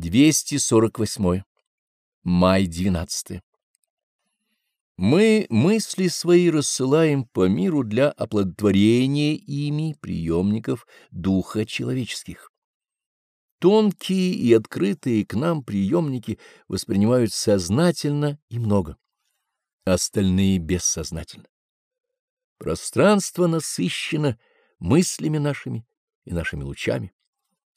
248. Май 12. Мы мысли свои рассылаем по миру для оплодотворения ими приемников духа человеческих. Тонкие и открытые к нам приемники воспринимают сознательно и много, остальные бессознательно. Пространство насыщено мыслями нашими и нашими лучами.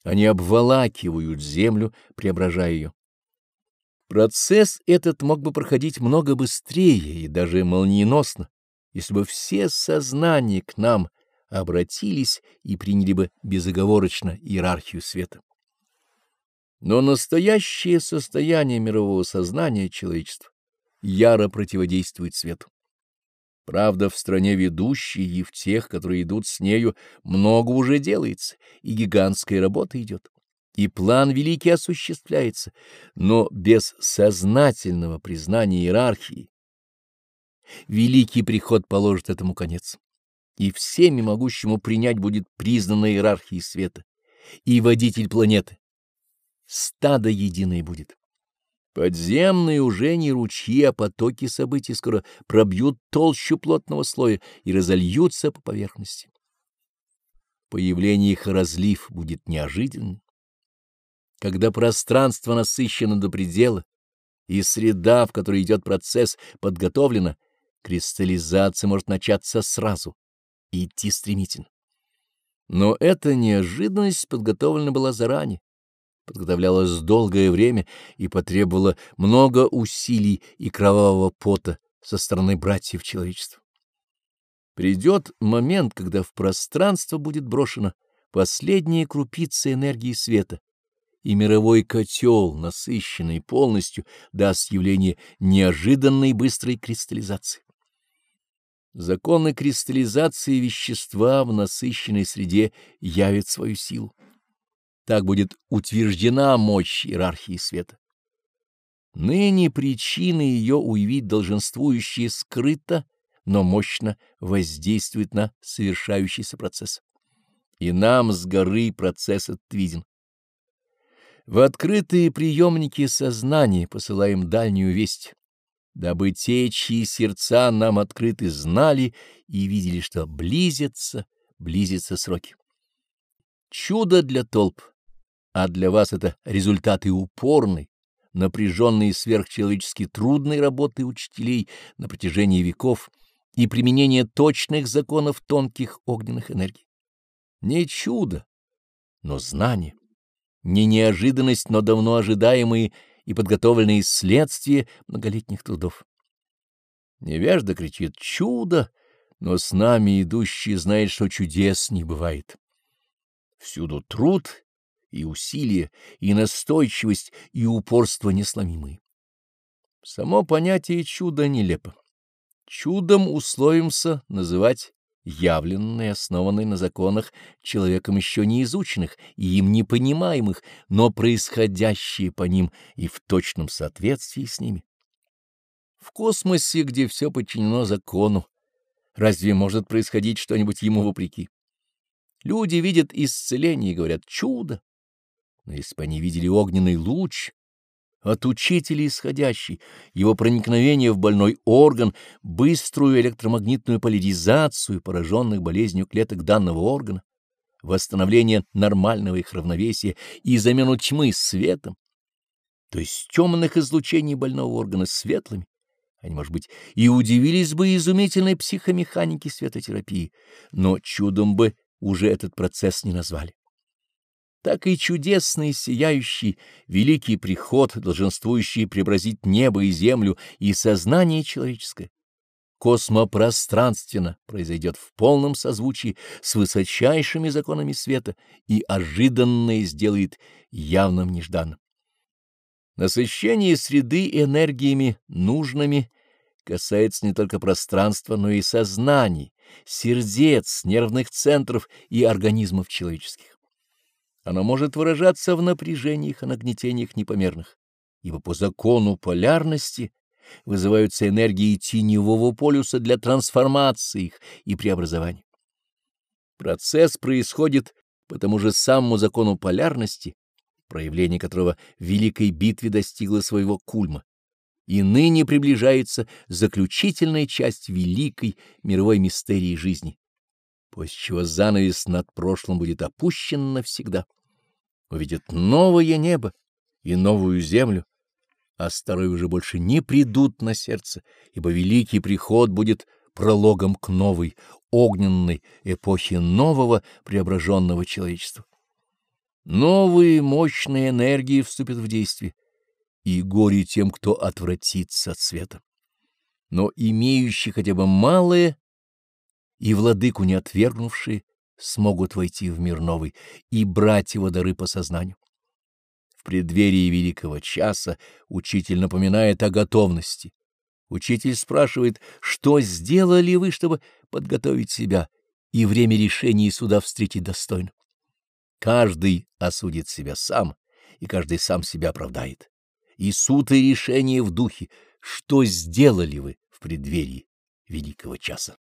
Они обволакивают землю, преображая ее. Процесс этот мог бы проходить много быстрее и даже молниеносно, если бы все сознания к нам обратились и приняли бы безоговорочно иерархию света. Но настоящее состояние мирового сознания человечества яро противодействует свету. Правда, в стране ведущей и в тех, которые идут с нею, много уже делается, и гигантская работа идет, и план великий осуществляется, но без сознательного признания иерархии великий приход положит этому конец, и всеми могущему принять будет признана иерархией света, и водитель планеты. Стадо единое будет. Подземные уже не ручьи, а потоки событий скоро пробьют толщу плотного слоя и разольются по поверхности. Появление их разлив будет неожиданным. Когда пространство насыщено до предела, и среда, в которой идет процесс, подготовлена, кристаллизация может начаться сразу и идти стремительно. Но эта неожиданность подготовлена была заранее подготовлялась долгое время и потребовала много усилий и кровавого пота со стороны братьев человечества. Придет момент, когда в пространство будет брошена последняя крупица энергии света, и мировой котел, насыщенный полностью, даст явление неожиданной быстрой кристаллизации. Законы кристаллизации вещества в насыщенной среде явят свою силу. Так будет утверждена мощь иерархии света. Ныне причины ее уявить долженствующие скрыто, но мощно воздействует на совершающийся процесс. И нам с горы процесс этот. В открытые приемники сознания посылаем дальнюю весть, дабы те, чьи сердца нам открыты, знали и видели, что близятся, близятся сроки. Чудо для толп — а для вас это результаты упорной, напряженной и сверхчеловечески трудной работы учителей на протяжении веков и применения точных законов тонких огненных энергий. Не чудо, но знание, не неожиданность, но давно ожидаемые и подготовленные следствия многолетних трудов. Невежда кричит «чудо», но с нами идущий знает, что чудес не бывает. Всюду труд и усилие, и настойчивость, и упорство несломимые. Само понятие чуда нелепо. Чудом условимся называть явленное, основанное на законах человеком еще не изученных и им не понимаемых, но происходящие по ним и в точном соответствии с ними. В космосе, где все подчинено закону, разве может происходить что-нибудь ему вопреки? Люди видят исцеление и говорят «чудо», но если бы они видели огненный луч, от учителя исходящий, его проникновение в больной орган, быструю электромагнитную поляризацию пораженных болезнью клеток данного органа, восстановление нормального их равновесия и замену тьмы светом, то есть темных излучений больного органа светлыми, они, может быть, и удивились бы изумительной психомеханике светотерапии, но чудом бы уже этот процесс не назвали так и чудесный, сияющий, великий приход, долженствующий преобразить небо и землю и сознание человеческое, космопространственно произойдет в полном созвучии с высочайшими законами света и ожиданное сделает явным нежданным. Насыщение среды энергиями нужными касается не только пространства, но и сознаний, сердец, нервных центров и организмов человеческих. Оно может выражаться в напряжениях и нагнетениях непомерных, ибо по закону полярности вызываются энергии теневого полюса для трансформации их и преобразования. Процесс происходит по тому же самому закону полярности проявление которого в великой битве достигло своего кульма. И ныне приближается заключительная часть великой мировой мистерии жизни, после чего занавес над прошлым будет опущен навсегда. Увидят новое небо и новую землю, а старые уже больше не придут на сердце, ибо великий приход будет прологом к новой, огненной эпохе нового преображенного человечества. Новые мощные энергии вступят в действие, и горе тем, кто отвратится от света. Но имеющие хотя бы малое и владыку не отвергнувшие смогут войти в мир новый и брать его дары по сознанию. В преддверии великого часа учитель напоминает о готовности. Учитель спрашивает, что сделали вы, чтобы подготовить себя и время решения и суда встретить достойно. Каждый осудит себя сам, и каждый сам себя оправдает. И суд и решение в духе, что сделали вы в преддверии великого часа.